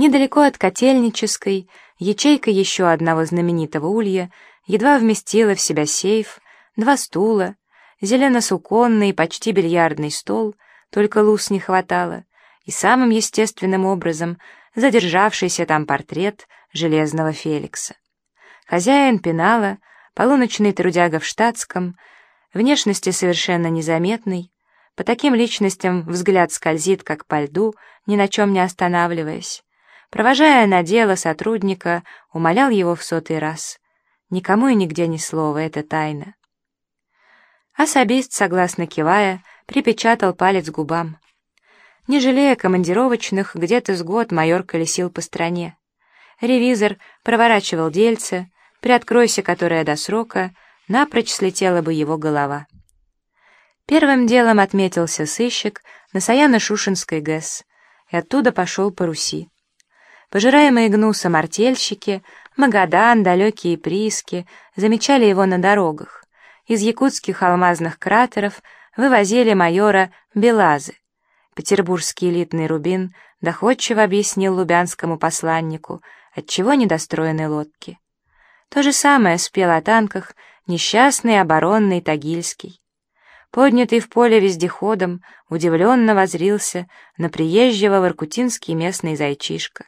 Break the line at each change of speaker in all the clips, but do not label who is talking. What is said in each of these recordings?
Недалеко от Котельнической ячейка еще одного знаменитого улья едва вместила в себя сейф, два стула, зелено-суконный, почти бильярдный стол, только луз не хватало, и самым естественным образом задержавшийся там портрет Железного Феликса. Хозяин пенала, полуночный трудяга в штатском, внешности совершенно незаметный, по таким личностям взгляд скользит, как по льду, ни на чем не останавливаясь. Провожая на дело сотрудника, умолял его в сотый раз. Никому и нигде ни слова, это тайна. Особист, согласно кивая, припечатал палец губам. Не жалея командировочных, где-то с год майор колесил по стране. Ревизор проворачивал дельце, приоткройся которое до срока, напрочь слетела бы его голова. Первым делом отметился сыщик на Саяно-Шушинской ГЭС и оттуда пошел по Руси. Пожираемые гнусом артельщики, Магадан, далекие прииски замечали его на дорогах. Из якутских алмазных кратеров вывозили майора Белазы. Петербургский элитный рубин доходчиво объяснил лубянскому посланнику, отчего недостроены лодки. То же самое спел о танках несчастный оборонный Тагильский. Поднятый в поле вездеходом, удивленно возрился на приезжего в Иркутинский местный зайчишка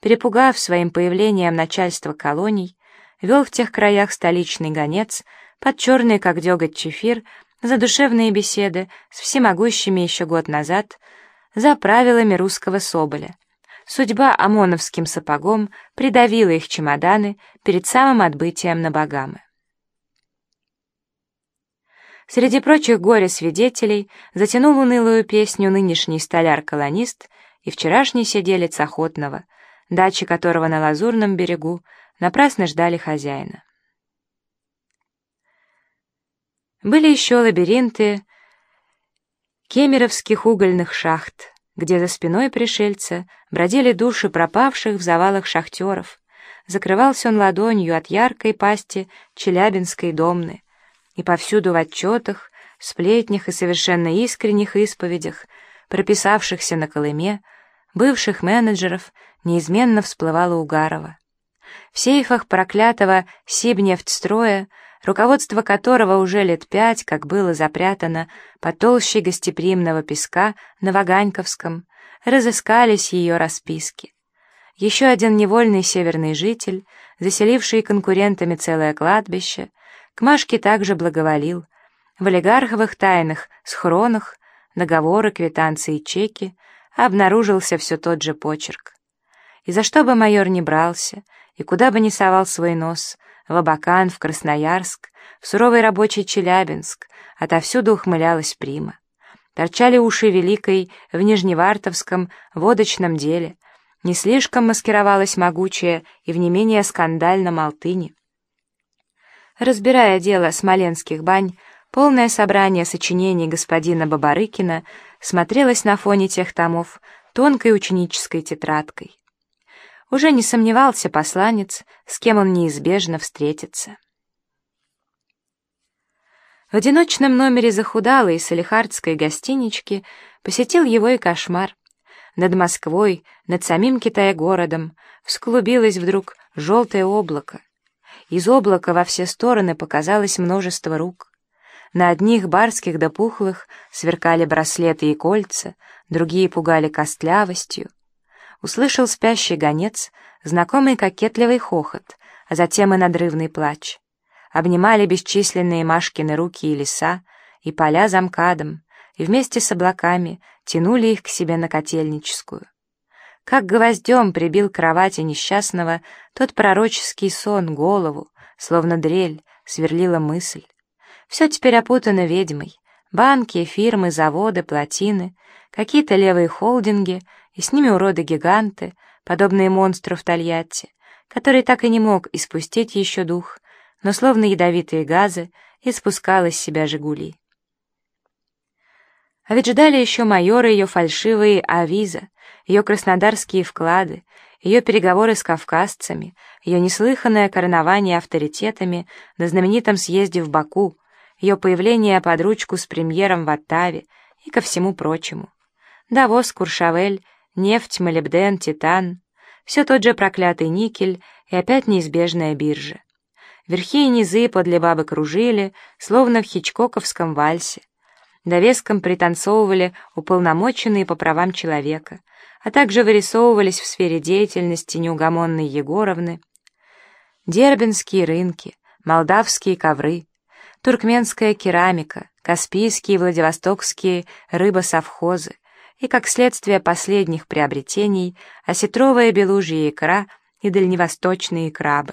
перепугав своим появлением начальство колоний, вел в тех краях столичный гонец под черный, как деготь, чефир, за душевные беседы с всемогущими еще год назад, за правилами русского соболя. Судьба ОМОНовским сапогом придавила их чемоданы перед самым отбытием на Багамы. Среди прочих горе-свидетелей затянул унылую песню нынешний столяр-колонист и вчерашний сиделец охотного, дачи которого на Лазурном берегу напрасно ждали хозяина. Были еще лабиринты кемеровских угольных шахт, где за спиной пришельца бродили души пропавших в завалах шахтеров. Закрывался он ладонью от яркой пасти Челябинской домны, и повсюду в отчетах, сплетнях и совершенно искренних исповедях, прописавшихся на Колыме, бывших менеджеров неизменно всплывала Угарова. В сейфах проклятого Сибнефтстроя, руководство которого уже лет пять, как было запрятано под толщей гостеприимного песка на Ваганьковском, разыскались ее расписки. Еще один невольный северный житель, заселивший конкурентами целое кладбище, к Машке также благоволил. В олигарховых тайнах, схронах, договоры, квитанции, чеки обнаружился все тот же почерк. И за что бы майор не брался, и куда бы ни совал свой нос, в Абакан, в Красноярск, в суровый рабочий Челябинск, отовсюду ухмылялась прима. Торчали уши великой в Нижневартовском водочном деле, не слишком маскировалась могучая и в не менее скандальном Алтыне. Разбирая дело смоленских бань, полное собрание сочинений господина Бабарыкина смотрелось на фоне тех томов тонкой ученической тетрадкой. Уже не сомневался посланец, с кем он неизбежно встретится. В одиночном номере захудалой салихардской гостинички посетил его и кошмар. Над Москвой, над самим Китай-городом, всклубилось вдруг желтое облако. Из облака во все стороны показалось множество рук. На одних барских да пухлых сверкали браслеты и кольца, другие пугали костлявостью услышал спящий гонец знакомый кокетливый хохот, а затем и надрывный плач. Обнимали бесчисленные Машкины руки и леса, и поля замкадом, и вместе с облаками тянули их к себе на котельническую. Как гвоздем прибил к кровати несчастного тот пророческий сон голову, словно дрель, сверлила мысль. Все теперь опутано ведьмой. Банки, фирмы, заводы, плотины, какие-то левые холдинги — и с ними уроды-гиганты, подобные монстру в Тольятти, который так и не мог испустить еще дух, но словно ядовитые газы испускал из себя «Жигули». А ведь ждали еще майора ее фальшивые авиза, ее краснодарские вклады, ее переговоры с кавказцами, ее неслыханное коронование авторитетами на знаменитом съезде в Баку, ее появление под ручку с премьером в Оттаве и ко всему прочему. Давос, Куршавель Нефть, молибден, титан, Все тот же проклятый никель и опять неизбежная биржа. Верхи и низы подле бабы кружили, словно в хичкоковском вальсе. Довеском пританцовывали уполномоченные по правам человека, а также вырисовывались в сфере деятельности неугомонной Егоровны дербенские рынки, молдавские ковры, туркменская керамика, каспийские и владивостокские рыбосовхозы и, как следствие последних приобретений, осетровая белужья икра и дальневосточные крабы.